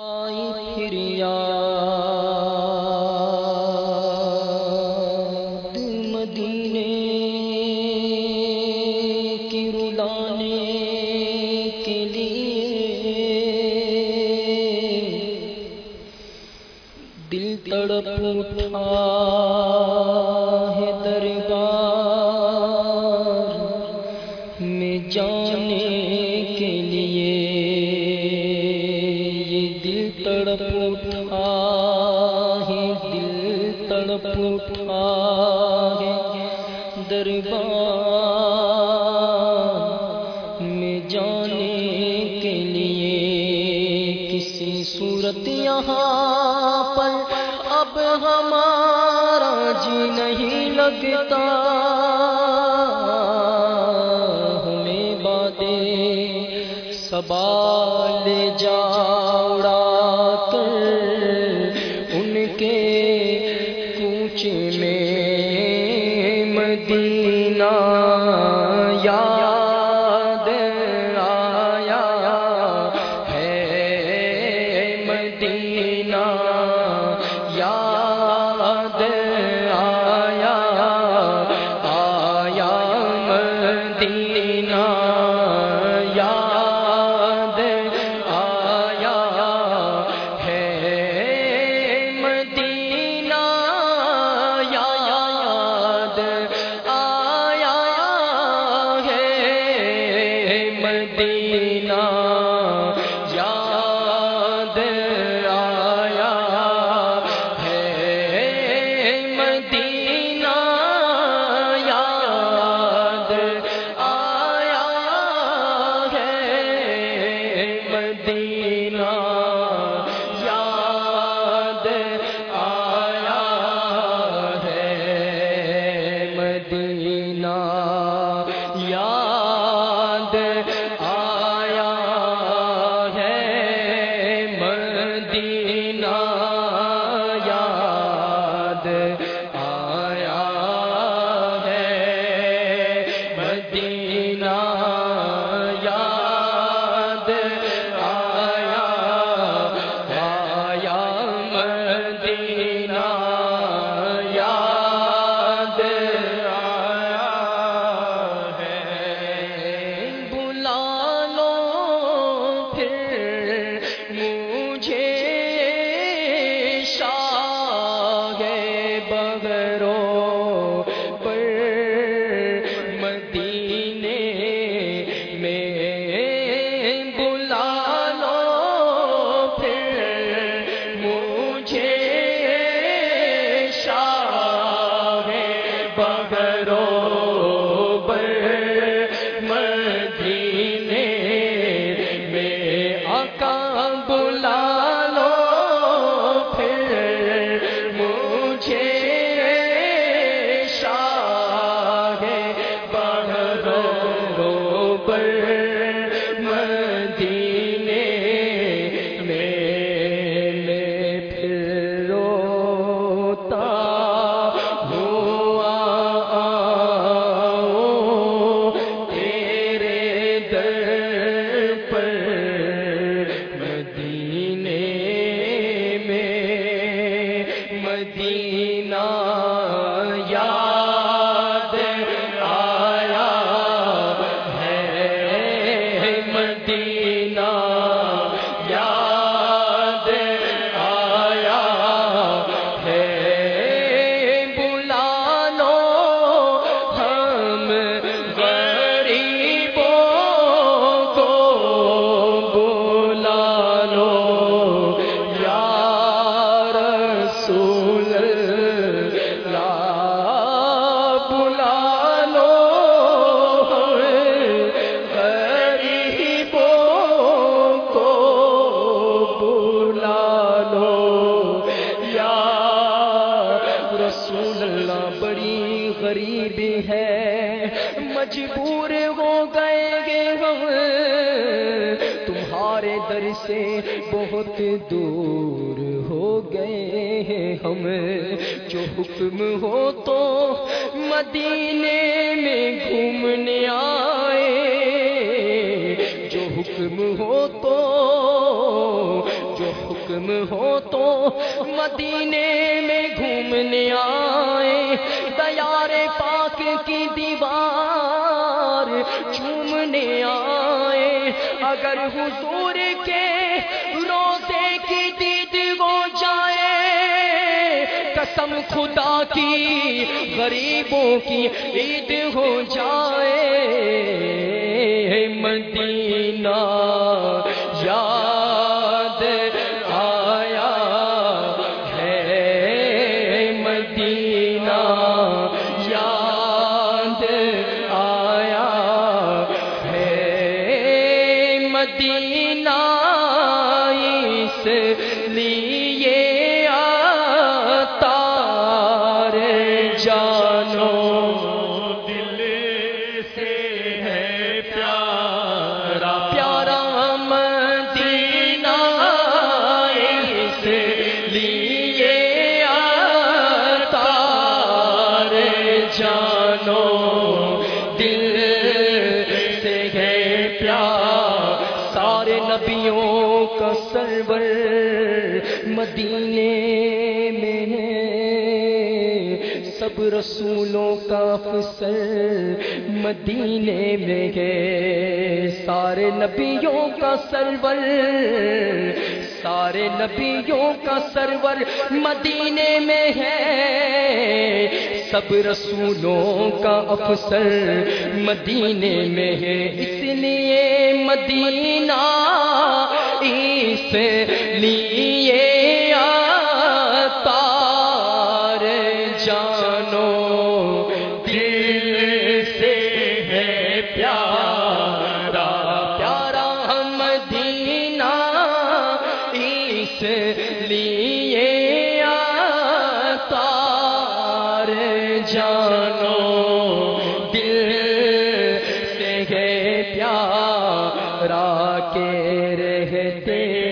آئی پھر یاد۔ مدینے کی رلانے کے لیے دل تڑپ اٹھا ہے دربار دربار میں جانے کے لیے کسی صورت یہاں پر اب ہمارا جی نہیں لگتا۔ ہمیں باتیں سبال جا۔ مدینہ یاد آیا ہے مدینہ یاد آیا آیا مدینہ۔ مدینہ یاد آیا ہے مدینہ یاد آیا ہے مدینہ غریبی ہے۔ مجبور ہو گئے گے ہم۔ تمہارے در سے بہت دور ہو گئے ہیں ہم۔ جو حکم ہو تو مدینے میں گھومنے آئے۔ جو حکم ہو تو حکم ہو تو مدینے میں گھومنے آئے۔ دیار پاک کی دیوار چومنے آئے۔ اگر حضور کے روزے کی دید ہو جائے، قسم خدا کی غریبوں کی عید ہو جائے۔ مدینہ نبیوں کا سرور مدینے ہے سب رسولوں کا افسر مدینے میں ہے، سارے نبیوں کا سرور، سارے نبیوں کا سرور مدینے میں ہے۔ سب رسولوں کا افسر مدینے میں ہے۔ اس لیے مدینہ، اس لیے اس لیے تار جانو دل سے ہے پیارا کے رہتے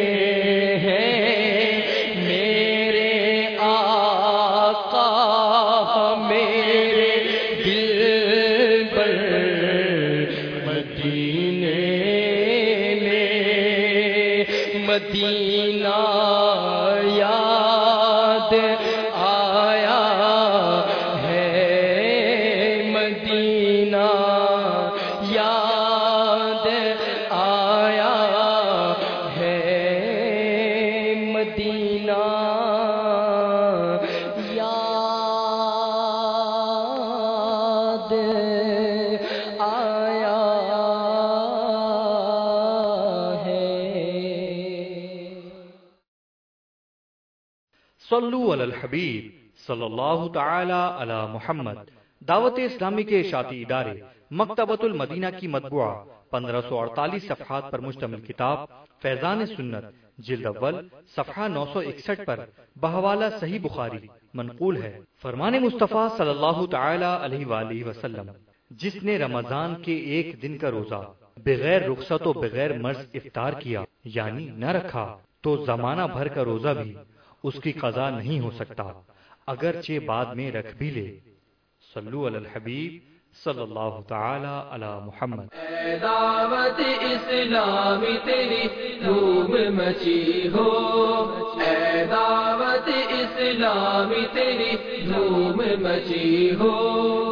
صلو علی الحبیب صلی اللہ تعالی علی محمد۔ دعوت اسلامی کے اشاعتی ادارے مکتبۃ المدینہ کی مطبوعہ، پندرہ سو اڑتالیس صفحات پر مشتمل کتاب، فیضان سنت، جلد اول، صفحہ نو سو اکسٹھ پر بحوالہ صحیح بخاری منقول ہے۔ فرمان مصطفیٰ صلی اللہ تعالی علیہ وآلہ وسلم، جس نے رمضان کے ایک دن کا روزہ بغیر رخصت و بغیر مرض افطار کیا یعنی نہ رکھا، تو زمانہ بھر کا روزہ بھی اس کی قضا نہیں ہو سکتا، اگرچہ بعد میں رکھ بھی لے۔ صلو علی الحبیب صلی اللہ تعالی علی محمد۔ اے دعوت اسلامی تیری دھوم مچی ہو۔ اے دعوت اسلامی تیری دھوم مچی ہو۔